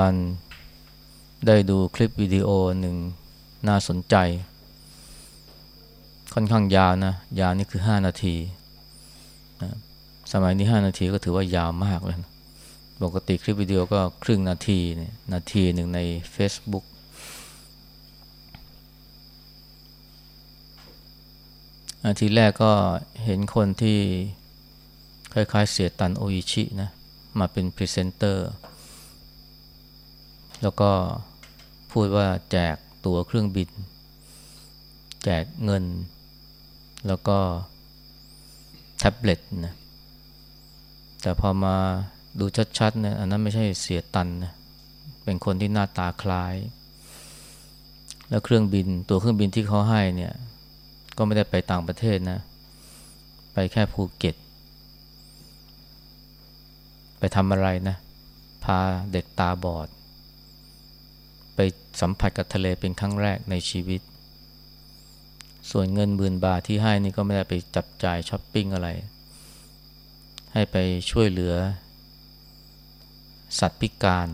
านได้ดูคลิปวิดีโอหนึ่งน่าสนใจ ค่อนข้างยาวนะ ยาวนี่คือ 5 นาทีนะสมัยนี้ 5 นาทีก็ถือว่ายาวมากเลยนะปกติคลิปวิดีโอก็ครึ่งนาทีเนี่ยนาทีหนึ่งใน Facebook อาทีแรกก็เห็นคนที่คล้ายๆเสี่ยตันโออิชินะ มาเป็นพรีเซนเตอร์ แล้วก็พูดว่าแจกตั๋วเครื่องบิน แจกเงิน แล้วก็แท็บเล็ตนะแต่พอมาดูชัดๆเนี่ยอันนั้นไม่ใช่เสี่ยตันนะเป็นคนที่หน้าตาคล้าย แล้วเครื่องบินตั๋วเครื่องบินที่เขาให้เนี่ยก็ไม่ได้ไปต่างประเทศนะ ไปแค่ภูเก็ต ไปทำอะไรนะ พาเด็กตาบอด ไปสัมผัสกับทะเลเป็นครั้งแรกในชีวิต ส่วนเงินหมื่นบาทที่ให้นี่ก็ไม่ได้ไปจับจ่ายช้อปปิ้งอะไร ให้ไปช่วยเหลือ สัตว์พิการ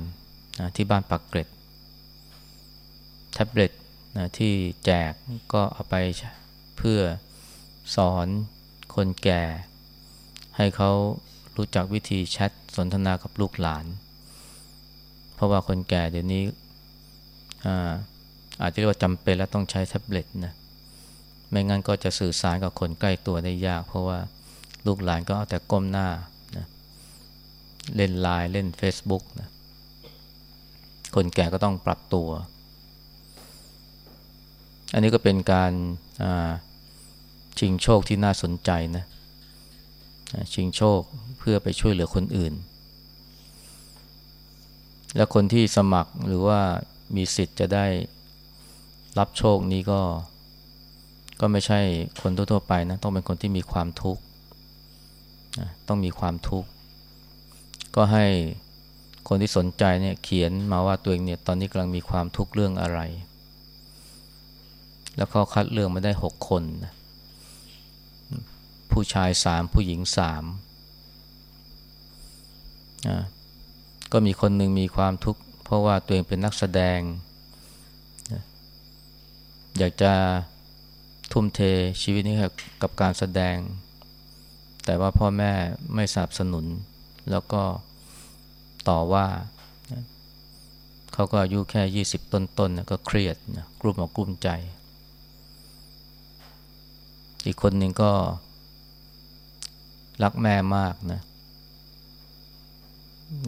นะที่บ้านปักเกร็ด แท็บเล็ตนะที่แจกก็เอาไปเพื่อสอนคนแก่ ให้เขารู้จักวิธีแชทสนทนากับลูกหลาน เพราะว่าคนแก่เดี๋ยวนี้ อาอาจจะเรียกว่าจำเป็นและต้องใช้แท็บเล็ตนะไม่งั้นก็จะสื่อสารกับคนใกล้ตัวได้ยาก เพราะว่าลูกหลานก็เอาแต่ก้มหน้านะเล่นไลน์เล่น Facebook นะคนแก่ก็ต้องปรับตัว อันนี้ก็เป็นการชิงโชคที่น่าสนใจนะชิงโชคเพื่อไปช่วยเหลือคนอื่น และคนที่สมัครหรือว่า มีสิทธิ์จะได้รับโชคนี้ก็ ก็ไม่ใช่คนทั่วๆไปนะ ต้องเป็นคนที่มีความทุกข์ต้องมีความทุกข์ก็ให้คนที่สนใจเนี่ยเขียนมาว่าตัวเองเนี่ยตอนนี้กำลังมีความทุกข์เรื่องอะไร แล้วเขาคัดเลือกมาได้หกคนนะผู้ชายสามผู้หญิงสามก็มีคนหนึ่งมีความทุกข์ เพราะว่าตัวเองเป็นนักแสดง อยากจะทุ่มเทชีวิตนี้กับการแสดง แต่ว่าพ่อแม่ไม่สนับสนุน แล้วก็ต่อว่า เขาก็อายุแค่ 20 ต้นๆนก็เครียดนะกลุ้มอกกลุ้มใจ อีกคนหนึ่งก็รักแม่มากนะ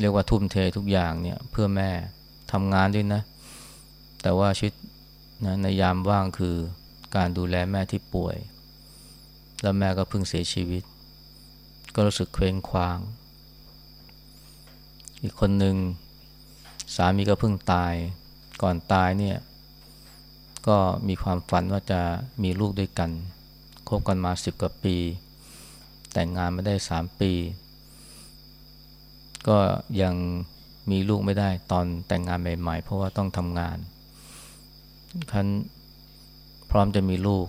เรียกว่าทุ่มเททุกอย่างเนี่ยเพื่อแม่ทำงานด้วยนะ แต่ว่าชีวิตนะในยามว่างคือการดูแลแม่ที่ป่วย แล้วแม่ก็เพิ่งเสียชีวิต ก็รู้สึกเคว้งคว้าง อีกคนหนึ่งสามีก็เพิ่งตาย ก่อนตายเนี่ย ก็มีความฝันว่าจะมีลูกด้วยกันคบกันมาสิบกว่าปี แต่งงานไม่ได้สามปี ก็ยังมีลูกไม่ได้ตอนแต่งงานใหม่ ๆ เพราะว่าต้องทำงานคันพร้อมจะมีลูก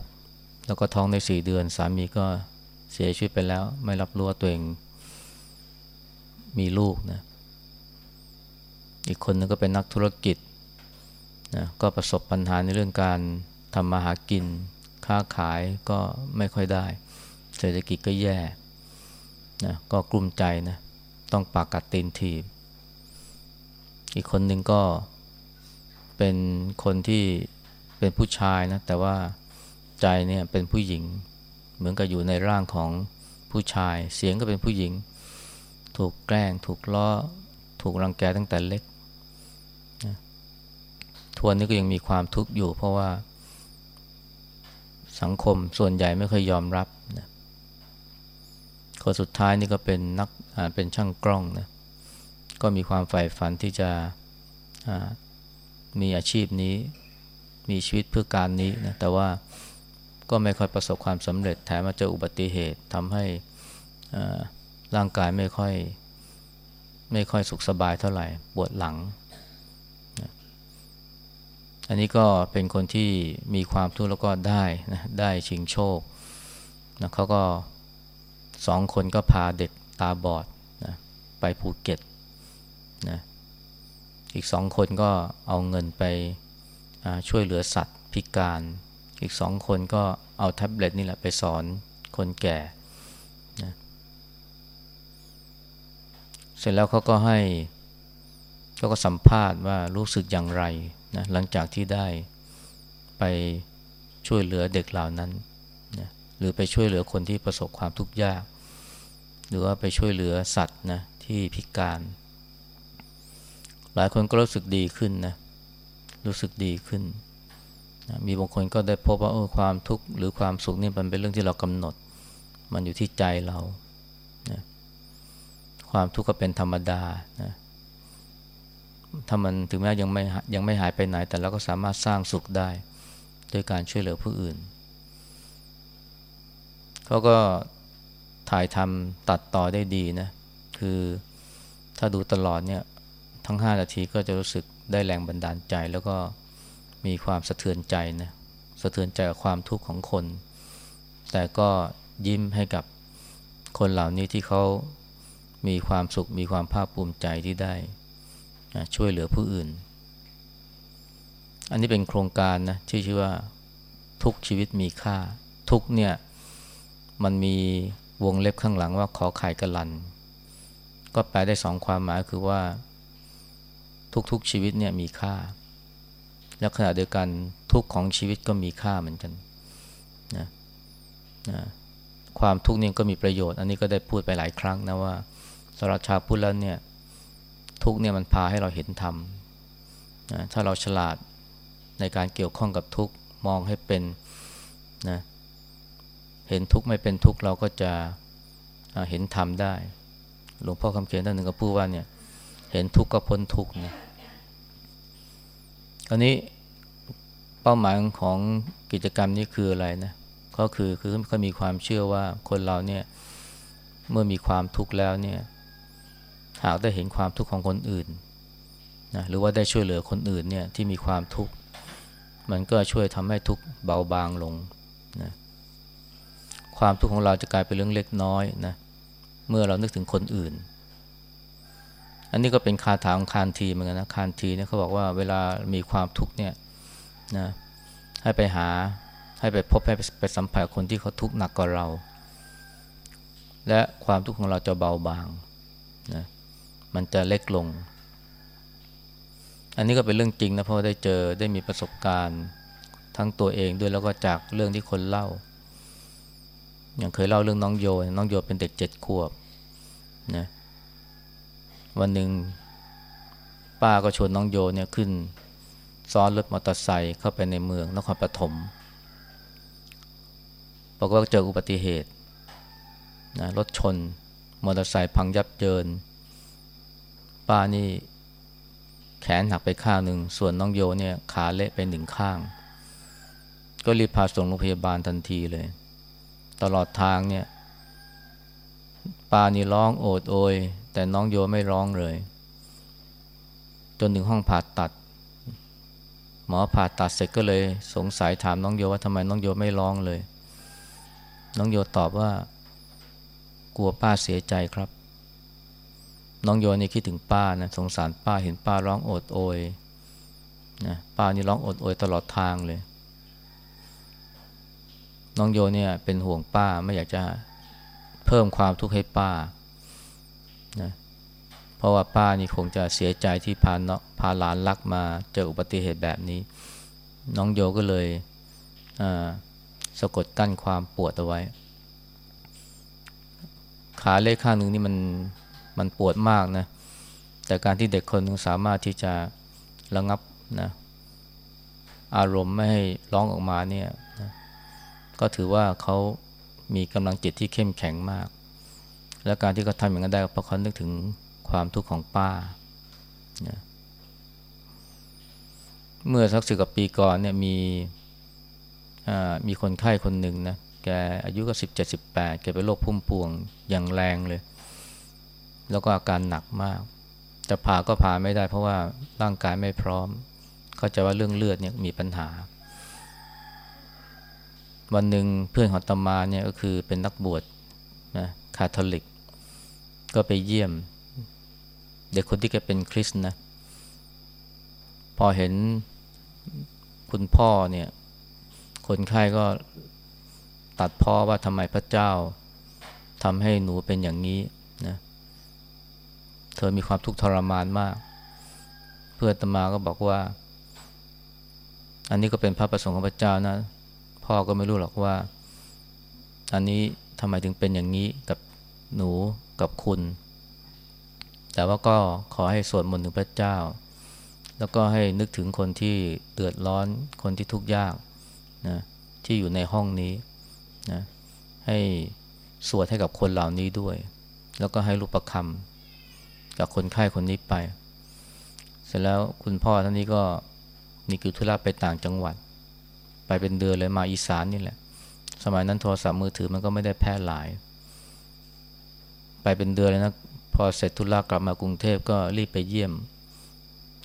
แล้วก็ท้องในสี่เดือน สามีก็เสียชีวิตไปแล้ว ไม่รับรู้ว่าตัวเองมีลูกนะ อีกคนนึงก็เป็นนักธุรกิจนะก็ประสบปัญหาในเรื่องการทำมาหากิน ค้าขายก็ไม่ค่อยได้ เศรษฐกิจก็แย่นะก็กลุ้มใจนะ ต้องปากกัดตีนทีบ อีกคนหนึ่งก็เป็นคนที่เป็นผู้ชายนะ แต่ว่าใจเนี่ยเป็นผู้หญิง เหมือนกับอยู่ในร่างของผู้ชาย เสียงก็เป็นผู้หญิง ถูกแกล้ง ถูกล้อ ถูกรังแกตั้งแต่เล็กนะทวนนี้ก็ยังมีความทุกข์อยู่ เพราะว่าสังคมส่วนใหญ่ไม่เคยยอมรับนะ คนสุดท้ายนี่ก็เป็นนักเป็นช่างกล้องนะก็มีความใฝ่ฝันที่จะมีอาชีพนี้ มีชีวิตเพื่อการนี้นะแต่ว่าก็ไม่ค่อยประสบความสำเร็จแถมมาเจออุบัติเหตุทำให้ร่างกายไม่ค่อยไม่ค่อยสุขสบายเท่าไหร่ปวดหลัง อันนี้ก็เป็นคนที่มีความทุกข์แล้วก็ได้นะได้ชิงโชคนะเขาก็ สองคนก็พาเด็กตาบอดนะไปภูเก็ตนะอีกสองคนก็เอาเงินไปช่วยเหลือสัตว์พิการ อีกสองคนก็เอาแท็บเล็ตนี่แหละไปสอนคนแก่นะเสร็จแล้วเขาก็ให้เขาก็สัมภาษณ์ว่ารู้สึกอย่างไรนะหลังจากที่ได้ไปช่วยเหลือเด็กเหล่านั้น หรือไปช่วยเหลือคนที่ประสบความทุกข์ยาก หรือว่าไปช่วยเหลือสัตว์นะที่พิการ หลายคนก็รู้สึกดีขึ้นนะรู้สึกดีขึ้นนะมีบางคนก็ได้พบว่าเออความทุกข์หรือความสุขนี่มันเป็นเรื่องที่เรากำหนด มันอยู่ที่ใจเรานะความทุกข์ก็เป็นธรรมดานะถ้ามันถึงแม้ยังไม่ยังไม่หายไปไหน แต่เราก็สามารถสร้างสุขได้ด้วยการช่วยเหลือผู้อื่น เขาก็ถ่ายทำตัดต่อได้ดีนะ คือถ้าดูตลอดเนี่ยทั้งห้านาทีก็จะรู้สึกได้แรงบันดาลใจ แล้วก็มีความสะเทือนใจนะสะเทือนใจกับความทุกข์ของคน แต่ก็ยิ้มให้กับคนเหล่านี้ที่เขามีความสุขมีความภาคภูมิใจที่ได้ช่วยเหลือผู้อื่น อันนี้เป็นโครงการนะที่ชื่อว่าทุกชีวิตมีค่า ทุกเนี่ย มันมีวงเล็บข้างหลังว่าขอไข่กระลัน ก็แปลได้สองความหมายคือว่า ทุกๆชีวิตเนี่ยมีค่า แล้วขณะเดียวกันทุกของชีวิตก็มีค่าเหมือนกันนะนะความทุกข์นี่ก็มีประโยชน์ อันนี้ก็ได้พูดไปหลายครั้งนะว่าสรชาพุทธแล้วเนี่ยทุกเนี่ยมันพาให้เราเห็นธรรมนะถ้าเราฉลาดในการเกี่ยวข้องกับทุกมองให้เป็นนะ เห็นทุกข์ไม่เป็นทุกข์เราก็จะเห็นธรรมได้ หลวงพ่อคำเขียนท่านหนึ่งก็พูดว่าเนี่ย เห็นทุกข์ก็พ้นทุกข์นะอันนี้เป้าหมายของกิจกรรมนี้คืออะไรนะ ก็คือคือเขามีความเชื่อว่าคนเราเนี่ยเมื่อมีความทุกข์แล้วเนี่ยหากได้เห็นความทุกข์ของคนอื่นนะหรือว่าได้ช่วยเหลือคนอื่นเนี่ยที่มีความทุกข์มันก็ช่วยทำให้ทุกข์เบาบางลงนะ ความทุกข์ของเราจะกลายเป็นเรื่องเล็กน้อยนะเมื่อเรานึกถึงคนอื่น อันนี้ก็เป็นคาถาของคานทีเหมือนกันนะคานทีเนี่ยเขาบอกว่าเวลามีความทุกข์เนี่ยนะให้ไปหาให้ไปพบให้ไปสัมผัสคนที่เขาทุกข์หนักกว่าเรา และความทุกข์ของเราจะเบาบางนะมันจะเล็กลง อันนี้ก็เป็นเรื่องจริงนะเพราะได้เจอได้มีประสบการณ์ทั้งตัวเองด้วยแล้วก็จากเรื่องที่คนเล่า อย่างเคยเล่าเรื่องน้องโยน้องโยเป็นเด็กเจ็ดขวบนะวันหนึ่งป้าก็ชวนน้องโยเนี่ยขึ้น ซ้อนรถมอเตอร์ไซค์เข้าไปในเมืองนครปฐมบอกว่าเจออุบัติเหตุนะรถชน มอเตอร์ไซค์พังยับเยิน ป้านี่แขนหักไปข้างหนึ่ง ส่วนน้องโยเนี่ยขาเละไปหนึ่งข้าง ก็รีบพาส่งโรงพยาบาลทันทีเลย ตลอดทางเนี่ยป้านี่ร้องโอดโอย แต่น้องโยไม่ร้องเลย จนถึงห้องผ่าตัด หมอผ่าตัดเสร็จก็เลยสงสัยถามน้องโยว่าทำไมน้องโยไม่ร้องเลย น้องโยตอบว่า กลัวป้าเสียใจครับ น้องโยนี่คิดถึงป้านะสงสารป้าเห็นป้าร้องโอดโอยนะป้านี่ร้องโอดโอยตลอดทางเลย น้องโยเนี่ยเป็นห่วงป้าไม่อยากจะเพิ่มความทุกข์ให้ป้านะเพราะว่าป้านี่คงจะเสียใจที่พาเนาะพาหลานรักมาเจออุบัติเหตุแบบนี้ น้องโยก็เลยสะกดกั้นความปวดเอาไว้ ขาเล็กข้างหนึ่งนี่มันมันปวดมากนะแต่การที่เด็กคนนึงสามารถที่จะระงับนะอารมณ์ไม่ให้ร้องออกมาเนี่ย ก็ถือว่าเขามีกำลังจิตที่เข้มแข็งมาก และการที่เขาทำอย่างนั้นได้เพราะเขานึกถึงความทุกข์ของป้านะเมื่อสักสิบกว่าปีก่อนเนี่ยมีมีคนไข้คนหนึ่งนะแกอายุก็สิบเจ็ดสิบแปดแกเป็นโรคพุ่มพวงอย่างแรงเลย แล้วก็อาการหนักมาก จะผ่าก็ผ่าไม่ได้เพราะว่าร่างกายไม่พร้อม เข้าใจว่าเรื่องเลือดเนี่ยมีปัญหา วันหนึ่งเพื่อนของตมาเนี่ยก็คือเป็นนักบวชนะคาทอลิก ก็ไปเยี่ยม เด็กคนที่แกเป็นคริสต์นะ พอเห็นคุณพ่อเนี่ย คนไข้ก็ตัดพ่อว่าทำไมพระเจ้าทำให้หนูเป็นอย่างนี้นะ เธอมีความทุกข์ทรมานมาก เพื่อนตมาก็บอกว่า อันนี้ก็เป็นพระประสงค์ของพระเจ้านะ พ่อก็ไม่รู้หรอกว่า อันนี้ทำไมถึงเป็นอย่างนี้กับหนูกับคุณ แต่ว่าก็ขอให้สวดมนต์ถึงพระเจ้า แล้วก็ให้นึกถึงคนที่เดือดร้อนคนที่ทุกข์ยากนะที่อยู่ในห้องนี้นะให้สวดให้กับคนเหล่านี้ด้วย แล้วก็ให้รูปประคำกับคนไข้คนนี้ไป เสร็จแล้วคุณพ่อท่านนี้ก็มีกิจธุระไปต่างจังหวัด ไปเป็นเดือนเลยมาอีสานนี่แหละ สมัยนั้นโทรศัพท์มือถือมันก็ไม่ได้แพร่หลาย ไปเป็นเดือนเลยนะพอเสร็จธุระกลับมากรุงเทพก็รีบไปเยี่ยม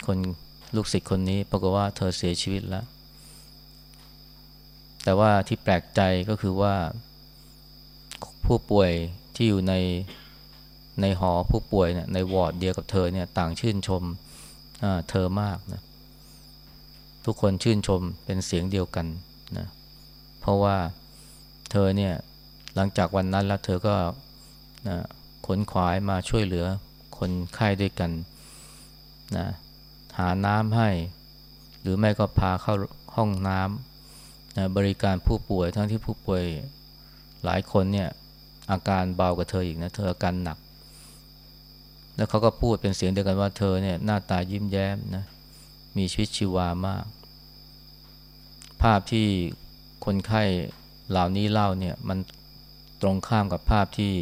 คนลูกศิษย์คนนี้ปรากฏว่าเธอเสียชีวิตแล้ว แต่ว่าที่แปลกใจก็คือว่า ผู้ป่วยที่อยู่ในในหอผู้ป่วยเนี่ยในวอร์ดเดียวกับเธอเนี่ยต่างชื่นชมเธอมากนะ ทุกคนชื่นชมเป็นเสียงเดียวกันนะเพราะว่าเธอเนี่ยหลังจากวันนั้นแล้วเธอก็นะขนขวายมาช่วยเหลือคนไข้ด้วยกันนะหาน้ำให้ หรือไม่ก็พาเข้าห้องน้ำนะบริการผู้ป่วยทั้งที่ผู้ป่วยหลายคนเนี่ยอาการเบากว่าเธออีกนะเธออาการหนัก แล้วเขาก็พูดเป็นเสียงเดียวกันว่าเธอเนี่ยหน้าตายิ้มแย้มนะ มีชีวิตชีวามาก ภาพที่คนไข้เหล่านี้เล่าเนี่ยมันตรงข้ามกับภาพที่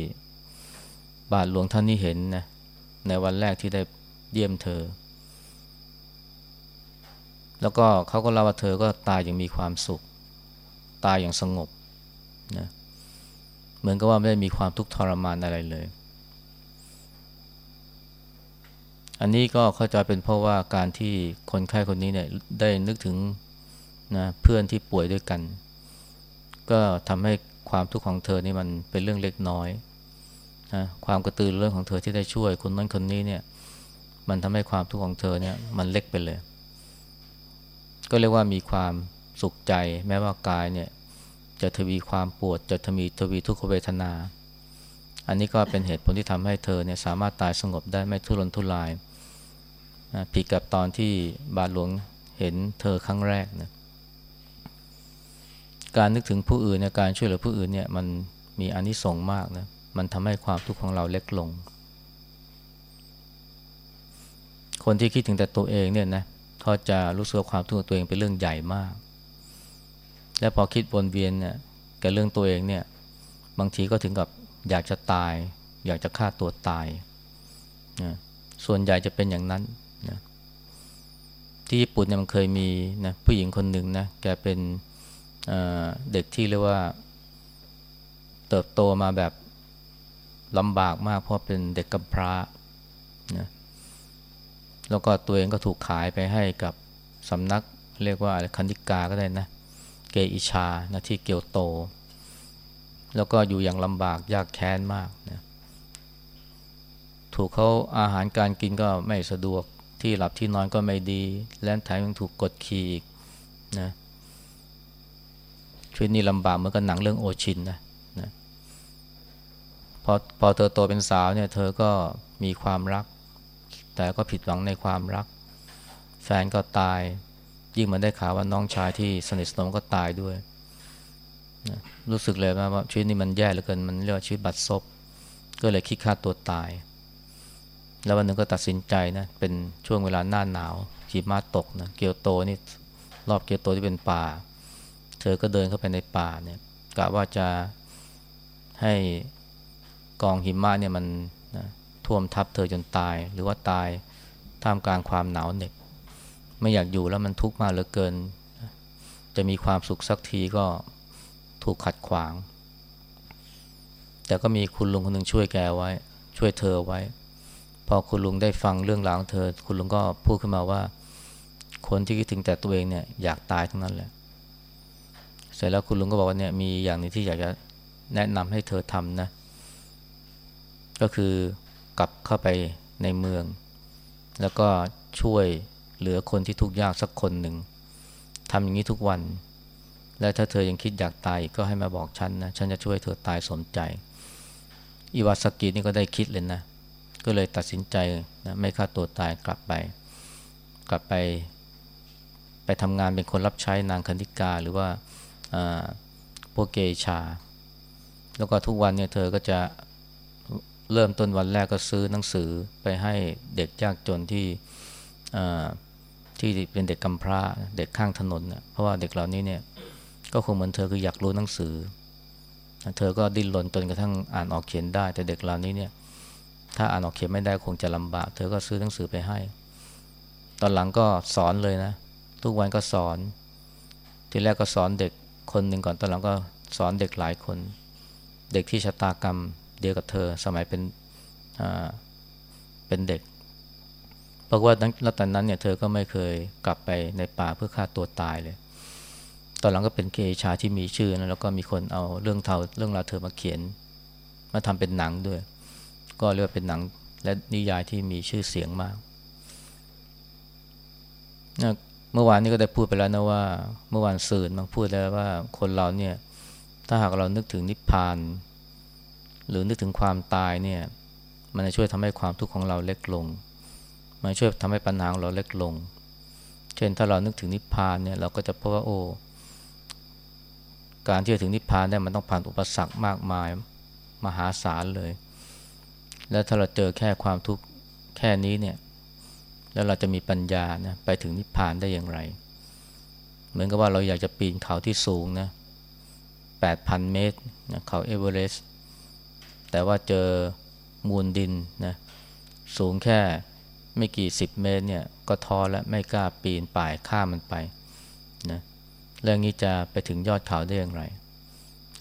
บาทหลวงท่านนี่เห็นนะในวันแรกที่ได้เยี่ยมเธอ แล้วก็เขาก็เล่าว่าเธอก็ตายอย่างมีความสุข ตายอย่างสงบนะเหมือนกับว่าไม่ได้มีความทุกข์ทรมานอะไรเลย อันนี้ก็เข้าใจเป็นเพราะว่าการที่คนไข้คนนี้เนี่ยได้นึกถึงนะเพื่อนที่ป่วยด้วยกัน ก็ทำให้ความทุกข์ของเธอนี่มันเป็นเรื่องเล็กน้อยนะความกระตือรือร้นของเธอที่ได้ช่วยคนนั้นคนนี้เนี่ย มันทำให้ความทุกข์ของเธอเนี่ยมันเล็กไปเลย ก็เรียกว่ามีความสุขใจ แม้ว่ากายเนี่ยจะทวีความปวดจะทวีทวีทุกขเวทนา อันนี้ก็เป็นเหตุผลที่ทำให้เธอเนี่ยสามารถตายสงบได้ไม่ทุรนทุรายนะผิดกับตอนที่บาทหลวงเห็นเธอครั้งแรกนะการนึกถึงผู้อื่นในการช่วยเหลือผู้อื่นเนี่ยมันมีอนิสงส์มากนะมันทำให้ความทุกข์ของเราเล็กลง คนที่คิดถึงแต่ตัวเองเนี่ยนะเขาจะรู้สึกความทุกข์ตัวเองเป็นเรื่องใหญ่มาก และพอคิดวนเวียนเนี่ยกับเรื่องตัวเองเนี่ย บางทีก็ถึงกับ อยากจะตาย อยากจะฆ่าตัวตายนะส่วนใหญ่จะเป็นอย่างนั้นนะที่ญี่ปุ่นเนี่ยมันเคยมีนะผู้หญิงคนหนึ่งนะแกเป็นเเด็กที่เรียกว่า เติบโตมาแบบลำบากมากเพราะเป็นเด็กกำพร้านะแล้วก็ตัวเองก็ถูกขายไปให้กับสำนักเรียกว่าอะไรคันธิกาก็ได้นะ เกอิชานะที่เกียวโต แล้วก็อยู่อย่างลำบากยากแค้นมากนะถูกเขาอาหารการกินก็ไม่สะดวกที่หลับที่นอนก็ไม่ดี และแถมยังถูกกดขี่อีกนะชีวิตนี้ลำบากเหมือนกับหนังเรื่องโอชินนะนะพอพอเธอโตเป็นสาวเนี่ย เธอก็มีความรัก แต่ก็ผิดหวังในความรัก แฟนก็ตาย ยิ่งมาได้ข่าวว่าน้องชายที่สนิทสนมก็ตายด้วยนะ รู้สึกเลยว่าชีวิตนี้มันแย่เหลือเกินมันเรียกว่าชีวิตบัดซบก็เลยคิดฆ่าตัวตาย แล้ววันหนึ่งก็ตัดสินใจนะเป็นช่วงเวลาหน้าหนาวหิมะตกนะเกียวโตนี่รอบเกียวโตที่เป็นป่า เธอก็เดินเข้าไปในป่าเนี่ยกะว่าจะให้กองหิมะเนี่ยมันนะท่วมทับเธอจนตาย หรือว่าตายท่ามกลางความหนาวเหน็บไม่อยากอยู่แล้วมันทุกข์มากเหลือเกิน จะมีความสุขสักทีก็ ถูกขัดขวาง แต่ก็มีคุณลุงคนหนึ่งช่วยแกไว้ ช่วยเธอไว้ พอคุณลุงได้ฟังเรื่องราวของเธอ คุณลุงก็พูดขึ้นมาว่า คนที่คิดถึงแต่ตัวเองเนี่ยอยากตายทั้งนั้นแหละ เสร็จแล้วคุณลุงก็บอกว่าเนี่ยมีอย่างนึงที่อยากจะแนะนำให้เธอทำนะ ก็คือกลับเข้าไปในเมือง แล้วก็ช่วยเหลือคนที่ทุกข์ยากสักคนหนึ่งทำอย่างนี้ทุกวัน และถ้าเธอยังคิดอยากตายก็ให้มาบอกฉันนะ ฉันจะช่วยเธอตายสมใจ อิวาสกินี่ก็ได้คิดเลยนะ ก็เลยตัดสินใจนะไม่ฆ่าตัวตายกลับไป กลับไป ไปทำงานเป็นคนรับใช้นางคันธิกาหรือว่าพวกเกชา แล้วก็ทุกวันเนี่ยเธอก็จะเริ่มต้นวันแรกก็ซื้อหนังสือไปให้เด็กยากจนที่ที่เป็นเด็กกำพร้าเด็กข้างถนนเนะเพราะว่าเด็กเหล่านี้เนี่ย ก็คงเหมือนเธอคืออยากรู้หนังสือ เธอก็ดิ้นรนจนกระทั่งอ่านออกเขียนได้ แต่เด็กเหล่านี้เนี่ย ถ้าอ่านออกเขียนไม่ได้คงจะลำบาก เธอก็ซื้อหนังสือไปให้ ตอนหลังก็สอนเลยนะ ทุกวันก็สอน ทีแรกก็สอนเด็กคนหนึ่งก่อน ตอนหลังก็สอนเด็กหลายคน เด็กที่ชะตากรรมเดียวกับเธอสมัยเป็นเป็นเด็กเพราะว่าแล้วตอนนั้นเนี่ยเธอก็ไม่เคยกลับไปในป่าเพื่อฆ่าตัวตายเลย ตอนหลังก็เป็นเกชาที่มีชื่อนะแล้วก็มีคนเอาเรื่องเท่าเรื่องราวเธอมาเขียน มาทำเป็นหนังด้วย ก็เรียกว่าเป็นหนังและนิยายที่มีชื่อเสียงมากนะเมื่อวานนี้ก็ได้พูดไปแล้วนะว่า เมื่อวานสื่อมันพูดแล้วว่าคนเราเนี่ยถ้าหากเรานึกถึงนิพพาน หรือนึกถึงความตายเนี่ย มันจะช่วยทำให้ความทุกข์ของเราเล็กลง มันช่วยทำให้ปัญหาของเราเล็กลง เช่นถ้าเรานึกถึงนิพพานเนี่ยเราก็จะพบว่าโอ้ การที่จะถึงนิพพานได้มันต้องผ่านอุปสรรคมากมายมหาศาลเลย แล้วถ้าเราเจอแค่ความทุกข์แค่นี้เนี่ย แล้วเราจะมีปัญญานะไปถึงนิพพานได้อย่างไร เหมือนกับว่าเราอยากจะปีนเขาที่สูงนะ8,000 เมตรนะเขาเอเวอเรสต์แต่ว่าเจอมูลดินนะสูงแค่ไม่กี่สิบเมตรเนี่ย ก็ท้อและไม่กล้าปีนป่ายข้ามมันไปนะเเรื่องนี้จะไปถึงยอดเขาได้อย่างไร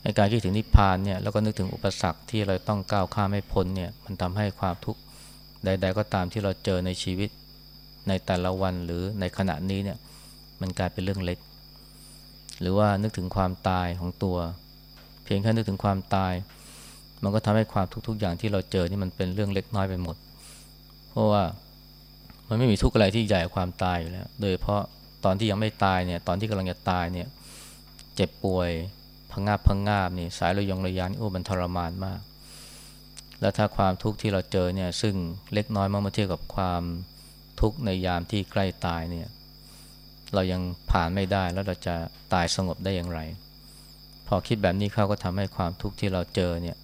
ในการคิดถึงนิพพานเนี่ยแล้วก็นึกถึงอุปสรรคที่เราต้องก้าวข้ามให้พ้นเนี่ยมันทำให้ความทุกข์ใด ๆ ก็ตามที่เราเจอในชีวิตในแต่ละวันหรือในขณะนี้เนี่ยมันกลายเป็นเรื่องเล็ก หรือว่านึกถึงความตายของตัว เพียงแค่นึกถึงความตาย มันก็ทำให้ความทุกๆอย่างที่เราเจอนี่มันเป็นเรื่องเล็กน้อยไปหมด เพราะว่ามันไม่มีทุกข์อะไรที่ใหญ่กว่าความตายอยู่แล้ว โดยเพราะ ตอนที่ยังไม่ตายเนี่ย ตอนที่กำลังจะตายเนี่ย เจ็บป่วยพังงาบพังงาบนี่สายระยงระยานโอ้มันทรมานมาก แล้วถ้าความทุกข์ที่เราเจอเนี่ย ซึ่งเล็กน้อยมากเมื่อเทียบกับความทุกข์ในยามที่ใกล้ตายเนี่ย เรายังผ่านไม่ได้แล้วเราจะตายสงบได้อย่างไร พอคิดแบบนี้เขาก็ทำให้ความทุกข์ที่เราเจอเนี่ย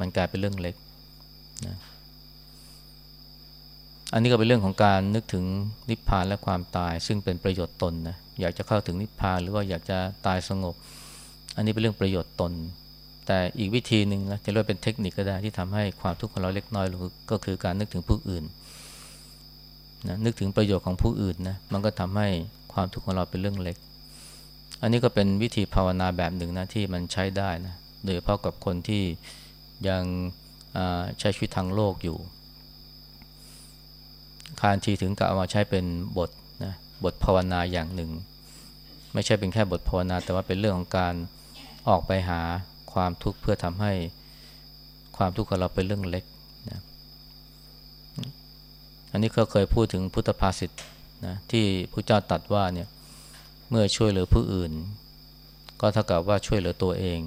มันกลายเป็นเรื่องเล็กนะ อันนี้ก็เป็นเรื่องของการนึกถึงนิพพานและความตาย ซึ่งเป็นประโยชน์ตนนะอยากจะเข้าถึงนิพพานหรือว่าอยากจะตายสงบ อันนี้เป็นเรื่องประโยชน์ตน แต่อีกวิธีหนึ่งนะจะเรียกเป็นเทคนิคก็ได้ที่ทำให้ความทุกข์ของเราเล็กน้อยลงก็คือการนึกถึงผู้อื่นนะนึกถึงประโยชน์ของผู้อื่นนะมันก็ทำให้ความทุกข์ของเราเป็นเรื่องเล็ก อันนี้ก็เป็นวิธีภาวนาแบบหนึ่งนะที่มันใช้ได้นะโดยเฉพาะกับคนที่ยังใช้ชีวิตทางโลกอยู่ คานทีถึงกับเอามาใช้เป็นบทนะบทภาวนาอย่างหนึ่ง ไม่ใช่เป็นแค่บทภาวนา แต่ว่าเป็นเรื่องของการออกไปหาความทุกข์เพื่อทำให้ความทุกข์ของเราเป็นเรื่องเล็กนะอันนี้เขาเคยพูดถึงพุทธภาษิตนะที่พระเจ้าตรัสว่าเนี่ยเมื่อช่วยเหลือผู้อื่น ก็เท่ากับว่าช่วยเหลือตัวเอง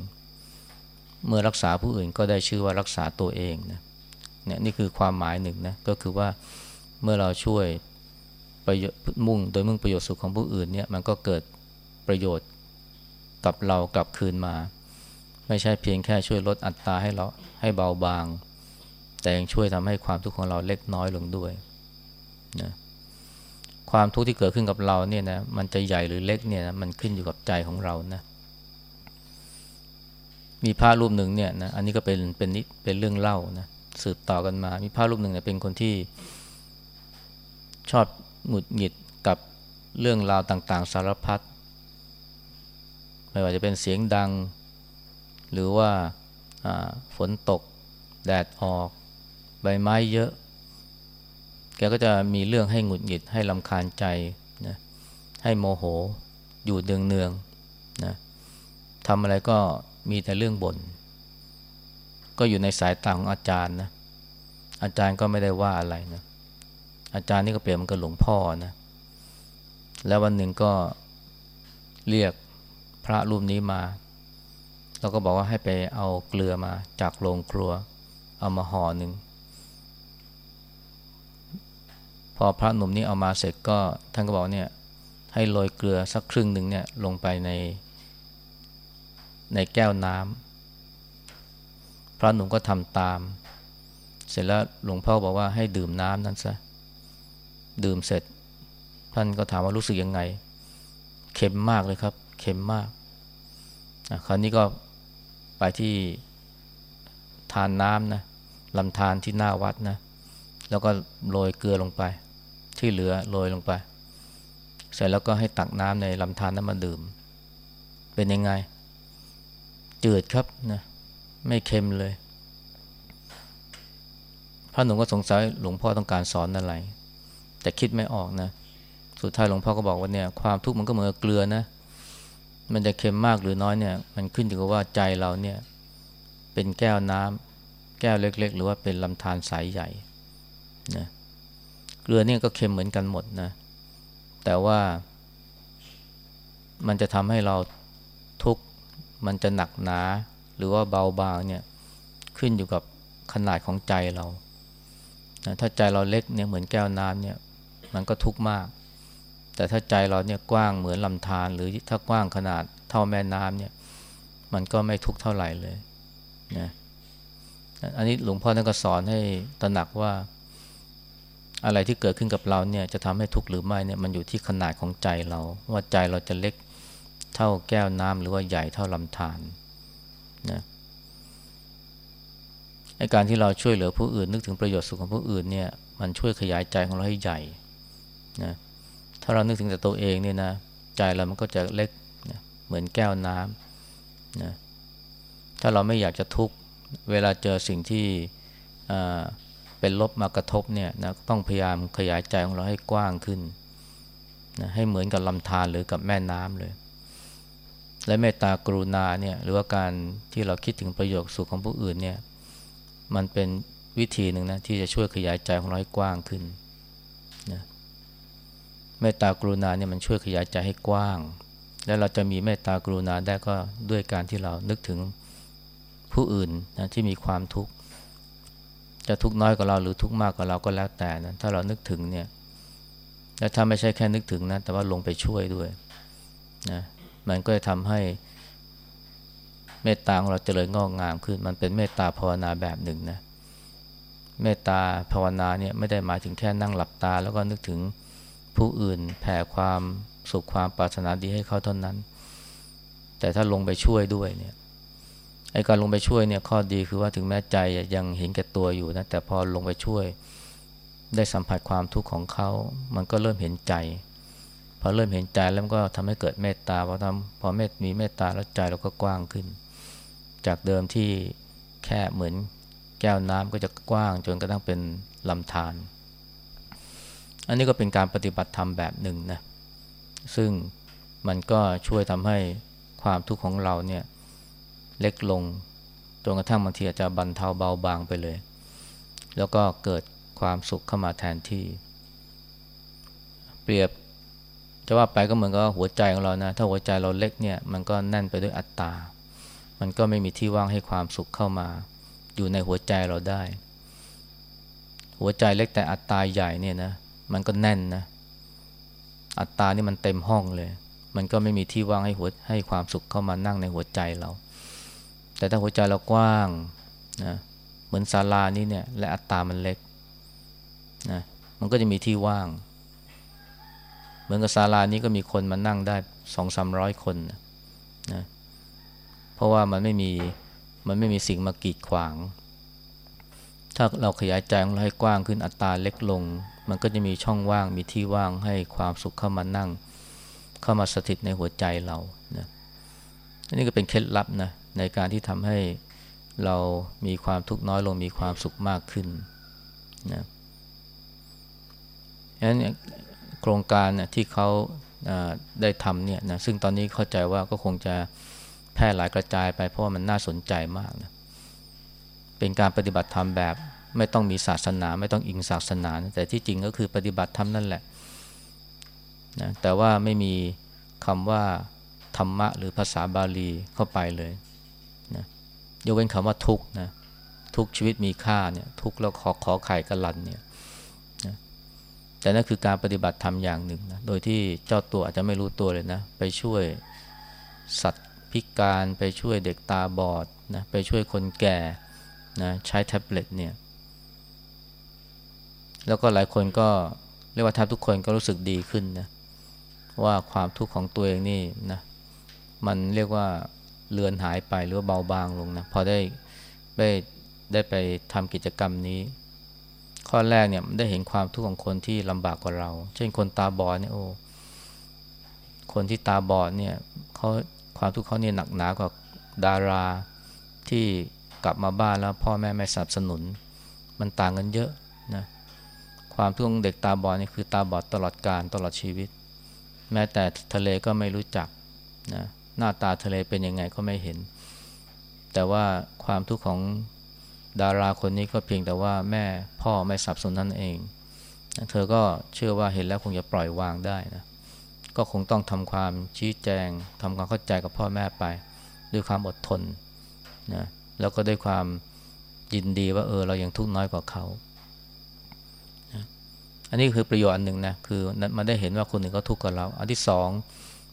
เมื่อรักษาผู้อื่นก็ได้ชื่อว่ารักษาตัวเองนะเนี่ยนี่คือความหมายหนึ่งนะก็คือว่า เมื่อเราช่วยประโยชน์มุ่งโดยมุ่งประโยชน์สุขของผู้อื่นเนี่ยมันก็เกิดประโยชน์กับเรากลับคืนมา ไม่ใช่เพียงแค่ช่วยลดอัตราให้เราให้เบาบาง แต่ยังช่วยทำให้ความทุกข์ของเราเล็กน้อยลงด้วยนะความทุกข์ที่เกิดขึ้นกับเราเนี่ยนะมันจะใหญ่หรือเล็กเนี่ยนะมันขึ้นอยู่กับใจของเรานะมีพระรูปหนึ่งเนี่ยนะอันนี้ก็เป็นเป็นนิเป็นเรื่องเล่านะสืบต่อกันมา มีพระรูปหนึ่งเนี่ยเป็นคนที่ ชอบหงุดหงิดกับเรื่องราวต่างๆ สารพัดไม่ว่าจะเป็นเสียงดัง หรือว่าฝนตก แดดออก ใบไม้เยอะ แกก็จะมีเรื่องให้หงุดหงิดให้ลำคาญใจนะให้โมโหอยู่เนืองๆนะทำอะไรก็มีแต่เรื่องบน่นก็อยู่ในสายตาของอาจารย์นะอาจารย์ก็ไม่ได้ว่าอะไรนะ อาจารย์นี่ก็เปรียบมันกับหลวงพ่อนะ แล้ววันหนึ่งก็เรียกพระรูปนี้มา แล้วก็บอกว่าให้ไปเอาเกลือมาจากโรงครัว เอามาห่อหนึ่ง พอพระหนุ่มนี้เอามาเสร็จก็ท่านก็บอกเนี่ยให้โรยเกลือสักครึ่งหนึ่งเนี่ยลงไปใน ในแก้วน้ำพระหนุ่มก็ทำตาม เสร็จแล้วหลวงพ่อบอกว่าให้ดื่มน้ำนั้นซะ ดื่มเสร็จ ท่านก็ถามว่ารู้สึกยังไง เค็มมากเลยครับ เค็มมากคราวนี้ก็ไปที่ทานน้ำนะลำธารที่หน้าวัดนะ แล้วก็โรยเกลือลงไป ที่เหลือโรยลงไป เสร็จแล้วก็ให้ตักน้ำในลำธารนั้นมาดื่ม เป็นยังไง จืดครับนะไม่เค็มเลยพระหนุ่มก็สงสัยหลวงพ่อต้องการสอนอะไร แต่คิดไม่ออกนะ สุดท้ายหลวงพ่อก็บอกว่าเนี่ยความทุกข์มันก็เหมือนเกลือนะ มันจะเค็มมากหรือน้อยเนี่ย มันขึ้นอยู่กับว่าใจเราเนี่ยเป็นแก้วน้ำแก้วเล็ก ๆ หรือว่าเป็นลำธารสายใหญ่นะเกลือเนี่ยก็เค็มเหมือนกันหมดนะ แต่ว่ามันจะทำให้เราทุกข์มันจะหนักหนา หรือว่าเบาบางเนี่ยขึ้นอยู่กับขนาดของใจเรานะถ้าใจเราเล็กเนี่ยเหมือนแก้วน้ำเนี่ย มันก็ทุกข์มาก แต่ถ้าใจเราเนี่ยกว้างเหมือนลำธารหรือถ้ากว้างขนาดเท่าแม่น้ำเนี่ย มันก็ไม่ทุกเท่าไหร่เลยนะอันนี้หลวงพ่อท่านก็สอนให้ตระหนักว่า อะไรที่เกิดขึ้นกับเราเนี่ยจะทำให้ทุกข์หรือไม่เนี่ยมันอยู่ที่ขนาดของใจเรา ว่าใจเราจะเล็กเท่าแก้วน้ำหรือว่าใหญ่เท่าลำธารนะในการที่เราช่วยเหลือผู้อื่นนึกถึงประโยชน์สุขของผู้อื่นเนี่ยมันช่วยขยายใจของเราให้ใหญ่ นะถ้าเรานึกถึงแต่ตัวเองเนี่ยนะใจเรามันก็จะเล็กนะเหมือนแก้วน้ำนะถ้าเราไม่อยากจะทุกข์เวลาเจอสิ่งที่เป็นลบมากระทบเนี่ยนะต้องพยายามขยายใจของเราให้กว้างขึ้นนะให้เหมือนกับลำธารหรือกับแม่น้ำเลย และเมตตากรุณาเนี่ยหรือว่าการที่เราคิดถึงประโยชน์สุขของผู้อื่นเนี่ยมันเป็นวิธีหนึ่งนะที่จะช่วยขยายใจของเราให้กว้างขึ้นนะ เมตตากรุณาเนี่ยมันช่วยขยายใจให้กว้าง และเราจะมีเมตตากรุณาได้ก็ด้วยการที่เรานึกถึงผู้อื่นนะที่มีความทุกข์จะทุกข์น้อยกว่าเราหรือทุกข์มากกว่าเราก็แล้วแต่นะถ้าเรานึกถึงเนี่ยและถ้าไม่ใช่แค่นึกถึงนะแต่ว่าลงไปช่วยด้วยนะมันก็จะทำให้เมตตาของเราเจริญงอกงามขึ้น มันเป็นเมตตาภาวนาแบบหนึ่งนะเมตตาภาวนาเนี่ยไม่ได้หมายถึงแค่นั่งหลับตา แล้วก็นึกถึง ผู้อื่นแผ่ความสุขความปรารถนาดีให้เขาเท่านั้น แต่ถ้าลงไปช่วยด้วยเนี่ยไอการลงไปช่วยเนี่ยข้อดีคือว่าถึงแม้ใจยังเห็นแก่ตัวอยู่นะแต่พอลงไปช่วย ได้สัมผัสความทุกข์ของเขา มันก็เริ่มเห็นใจ พอเริ่มเห็นใจแล้วมันก็ทำให้เกิดเมตตาพอทำพอเมตมีเมตตาแล้วใจเราก็กว้างขึ้น จากเดิมที่แค่เหมือนแก้วน้ำก็จะกว้างจนกระทั่งเป็นลำธาร อันนี้ก็เป็นการปฏิบัติธรรมแบบหนึ่งนะซึ่งมันก็ช่วยทำให้ความทุกข์ของเราเนี่ยเล็กลงจนกระทั่งบางทีอาจจะบรรเทาเบาบางไปเลย แล้วก็เกิดความสุขเข้ามาแทนที่ เปรียบจะว่าไปก็เหมือนกับหัวใจของเรานะ ถ้าหัวใจเราเล็กเนี่ยมันก็แน่นไปด้วยอัตตา มันก็ไม่มีที่ว่างให้ความสุขเข้ามา อยู่ในหัวใจเราได้ หัวใจเล็กแต่อัตตาใหญ่เนี่ยนะ มันก็แน่นนะ อัตตานี่มันเต็มห้องเลย มันก็ไม่มีที่ว่างให้หัวให้ความสุขเข้ามานั่งในหัวใจเรา แต่ถ้าหัวใจเรากว้างนะเหมือนศาลานี้เนี่ย และอัตตามันเล็กนะมันก็จะมีที่ว่าง เหมือนกับศาลานี้ก็มีคนมานั่งได้สองสามร้อยคนนะนะเพราะว่ามันไม่มีมันไม่มีสิ่งมากีดขวาง ถ้าเราขยายใจของเราให้กว้างขึ้นอัตราเล็กลง มันก็จะมีช่องว่างมีที่ว่างให้ความสุขเข้ามานั่ง เข้ามาสถิตในหัวใจเรานะนนี้ก็เป็นเคล็ดลับนะในการที่ทำให้เรามีความทุกข์น้อยลงมีความสุขมากขึ้นนะฉะนั้นโครงการนะที่เขาได้ทำเนี่ยนะซึ่งตอนนี้เข้าใจว่าก็คงจะแพร่หลายกระจายไปเพราะว่ามันน่าสนใจมากนะเป็นการปฏิบัติธรรมแบบ ไม่ต้องมีศาสนา ไม่ต้องอิงศาสนา แต่ที่จริงก็คือปฏิบัติธรรมนั่นแหละนะแต่ว่าไม่มีคำว่าธรรมะหรือภาษาบาลีเข้าไปเลยนะยกเว้นคำว่าทุกนะทุกชีวิตมีค่าเนี่ยทุกแล้วขอขอไข่กระลันเนี่ยนะแต่นั่นคือการปฏิบัติธรรมอย่างหนึ่งนะโดยที่เจ้าตัวอาจจะไม่รู้ตัวเลยนะ ไปช่วยสัตว์พิการไปช่วยเด็กตาบอดนะไปช่วยคนแก่นะใช้แท็บเล็ตเนี่ย แล้วก็หลายคนก็เรียกว่าแทบทุกคนก็รู้สึกดีขึ้นนะว่าความทุกข์ของตัวเองนี่นะมันเรียกว่าเลือนหายไปหรือว่าเบาบางลงนะพอได้ได้ได้ไปทำกิจกรรมนี้ ข้อแรกเนี่ยได้เห็นความทุกข์ของคนที่ลำบากกว่าเรา เช่นคนตาบอดเนี่ยโอ้คนที่ตาบอดเนี่ยเขาความทุกข์เขาเนี่ยหนักหนากว่าดาราที่กลับมาบ้านแล้วพ่อแม่ไม่สนับสนุน มันต่างกันเยอะนะ ความทุกข์ของเด็กตาบอดนี่คือตาบอดตลอดการตลอดชีวิต แม้แต่ทะเลก็ไม่รู้จักนะหน้าตาทะเลเป็นยังไงก็ไม่เห็น แต่ว่าความทุกข์ของดาราคนนี้ก็เพียงแต่ว่าแม่พ่อไม่สับสนนั่นเอง เธอก็เชื่อว่าเห็นแล้วคงจะปล่อยวางได้นะก็คงต้องทำความชี้แจงทำความเข้าใจกับพ่อแม่ไป ด้วยความอดทนนะแล้วก็ด้วยความยินดีว่าเออเรายังทุกข์น้อยกว่าเขา อันนี้คือประโยชน์อันหนึ่งนะคือมันได้เห็นว่าคนหนึ่งเขาทุกข์กับเรา อันที่สอง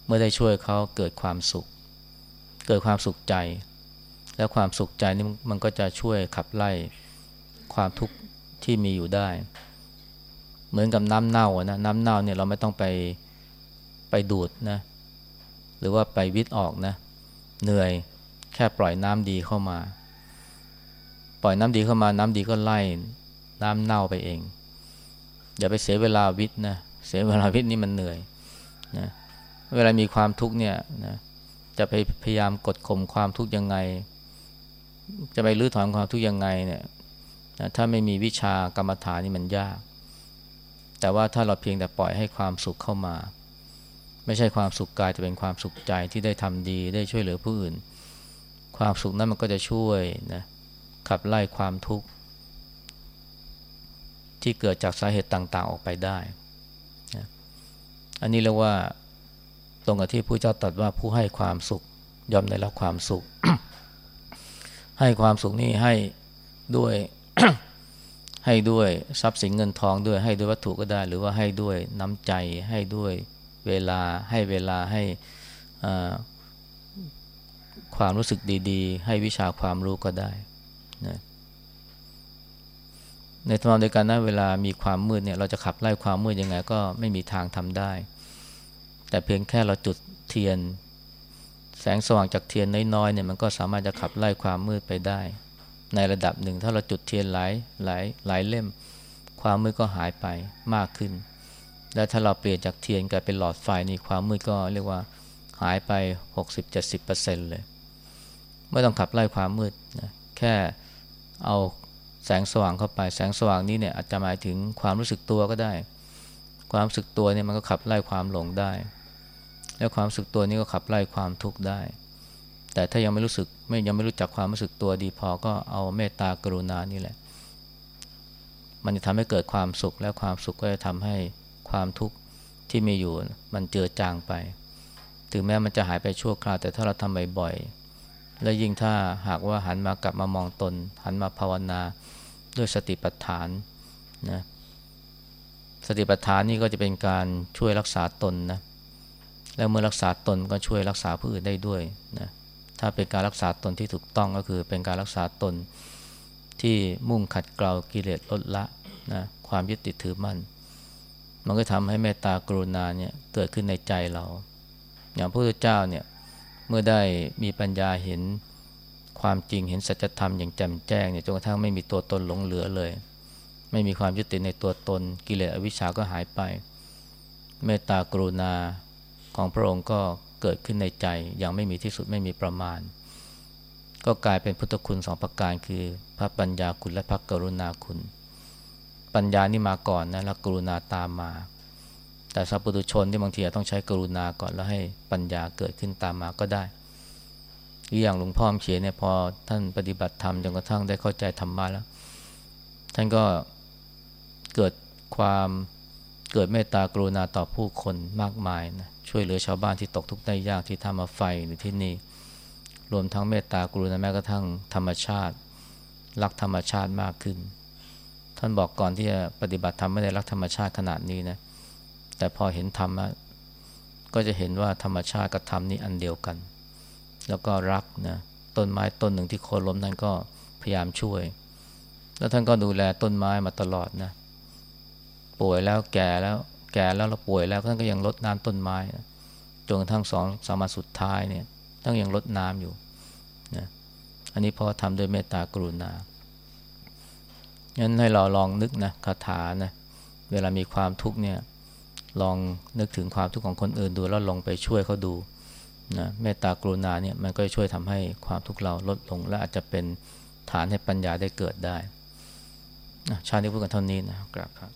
เมื่อได้ช่วยเขาเกิดความสุข เกิดความสุขใจ แล้วความสุขใจนี่มันก็จะช่วยขับไล่ความทุกข์ที่มีอยู่ได้ เหมือนกับน้ำเน่านะน้ำเน่าเนี่ยเราไม่ต้องไปไปดูดนะหรือว่าไปวิทย์ออกนะเหนื่อยแค่ปล่อยน้ำดีเข้ามา ปล่อยน้ำดีเข้ามาน้ำดีก็ไล่น้ำเน่าไปเอง อย่าไปเสียเวลาวิทย์นะเสียเวลาวิทย์นี่มันเหนื่อยนะเวลามีความทุกข์เนี่ยนะจะไปพยายามกดข่มความทุกข์ยังไง จะไปรื้อถอนความทุกข์ยังไงเนี่ยนะถ้าไม่มีวิชากรรมฐานนี่มันยาก แต่ว่าถ้าเราเพียงแต่ปล่อยให้ความสุขเข้ามา ไม่ใช่ความสุขกายจะเป็นความสุขใจที่ได้ทำดีได้ช่วยเหลือผู้อื่น ความสุขนั้นมันก็จะช่วยนะขับไล่ความทุกข์ ที่เกิดจากสาเหตุต่างๆ ออกไปได้ อันนี้เรียกว่าตรงกับที่ผู้เจ้าตรัสว่าผู้ให้ความสุขยอมได้รับความสุข ให้ความสุขนี่ให้ด้วยให้ด้วยทรัพย์สินเงินทองด้วยให้ด้วยวัตถุก็ได้ หรือว่าให้ด้วยน้ำใจ ให้ด้วยเวลาให้เวลาให้ความรู้สึกดี ๆ ให้วิชาความรู้ก็ได้นะ ในทางเดียวกันนะเวลามีความมืดเนี่ยเราจะขับไล่ความมืดยังไงก็ไม่มีทางทำได้ แต่เพียงแค่เราจุดเทียน แสงสว่างจากเทียนน้อยๆเนี่ยมันก็สามารถจะขับไล่ความมืดไปได้ ในระดับหนึ่ง ถ้าเราจุดเทียนหลายหลายหลายเล่ม ความมืดก็หายไปมากขึ้น และถ้าเราเปลี่ยนจากเทียนกลายเป็นหลอดไฟนี่ความมืดก็เรียกว่าหายไป 60-70%เลยไม่ต้องขับไล่ความมืดนะแค่เอา แสงสว่างเข้าไป แสงสว่างนี้เนี่ยอาจจะหมายถึงความรู้สึกตัวก็ได้ ความรู้สึกตัวเนี่ยมันก็ขับไล่ความหลงได้ แล้วความรู้สึกตัวนี้ก็ขับไล่ความทุกข์ได้ แต่ถ้ายังไม่รู้สึกไม่ยังไม่รู้จักความรู้สึกตัวดีพอก็เอาเมตตากรุณานี่แหละ มันจะทำให้เกิดความสุขและความสุขก็จะทำให้ความทุกข์ที่มีอยู่มันเจือจางไป ถึงแม้มันจะหายไปชั่วคราวแต่ถ้าเราทำบ่อยๆและยิ่งถ้าหากว่าหันมากลับมามองตน หันมาภาวนา ด้วยสติปัฏฐานนะสติปัฏฐานนี่ก็จะเป็นการช่วยรักษาตนนะแล้วเมื่อรักษาตนก็ช่วยรักษาผู้อื่นได้ด้วยนะถ้าเป็นการรักษาตนที่ถูกต้องก็คือเป็นการรักษาตนที่มุ่งขัดเกลากิเลสลดละนะความยึดติดถือมั่นมันก็ทำให้เมตตากรุณาเนี่ยเกิดขึ้นในใจเรา อย่างพระพุทธเจ้าเนี่ยเมื่อได้มีปัญญาเห็น ความจริงเห็นสัจธรรมอย่างแจ่มแจ้งเนี่ยจนกระทั่งไม่มีตัวตนหลงเหลือเลย ไม่มีความยึดติดในตัวตน กิเลสอวิชชาก็หายไป เมตตากรุณาของพระองค์ก็เกิดขึ้นในใจอย่างไม่มีที่สุดไม่มีประมาณ ก็กลายเป็นพุทธคุณสองประการคือพระปัญญาคุณและพระกรุณาคุณ ปัญญานี่มาก่อนนะแล้วกรุณาตามมา แต่สัพพุตุชนที่บางทีต้องใช้กรุณาก่อนแล้วให้ปัญญาเกิดขึ้นตามมาก็ได้ อย่างหลวงพ่อเขียนเนี่ยพอท่านปฏิบัติธรรมจนกระทั่งได้เข้าใจธรรมะแล้ว ท่านก็เกิดความเกิดเมตตากรุณาต่อผู้คนมากมายนะช่วยเหลือชาวบ้านที่ตกทุกข์ได้ยากที่ทำมาไฟหรือที่นี่รวมทั้งเมตตากรุณาแม้กระทั่งธรรมชาติ รักธรรมชาติมากขึ้น ท่านบอกก่อนที่จะปฏิบัติธรรมไม่ได้รักธรรมชาติขนาดนี้นะแต่พอเห็นธรรมก็จะเห็นว่าธรรมชาติกับธรรมนี่อันเดียวกัน แล้วก็รักนะต้นไม้ต้นหนึ่งที่โค่นล้มนั้นก็พยายามช่วย แล้วท่านก็ดูแลต้นไม้มาตลอดนะป่วยแล้วแก่แล้วแก่แล้วเราป่วยแล้วท่านก็ยังลดน้ำต้นไม้นะจนกระทั่งสองสามาสุดท้ายเนี่ยท่านยังลดน้ำอยู่นะอันนี้เพราะทำด้วยเมตตากรุณางั้นให้เราลองนึกนะคาถานะเวลามีความทุกข์เนี่ยลองนึกถึงความทุกข์ของคนอื่นดูแล้วลองไปช่วยเขาดู นะเมตตากรุณาเนี่ยมันก็จะช่วยทำให้ความทุกข์เราลดลง และอาจจะเป็นฐานให้ปัญญาได้เกิดได้นะชาตินี้พูดกันเท่านี้นะครับครับ